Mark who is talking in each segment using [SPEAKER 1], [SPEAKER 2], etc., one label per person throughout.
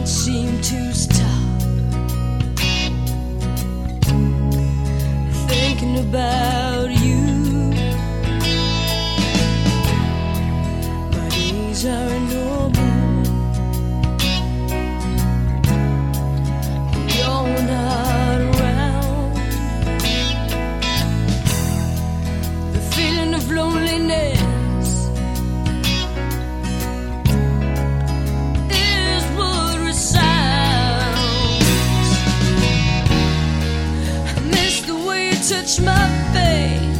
[SPEAKER 1] can't seem to stop thinking about. Touch my face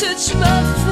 [SPEAKER 1] touch my face,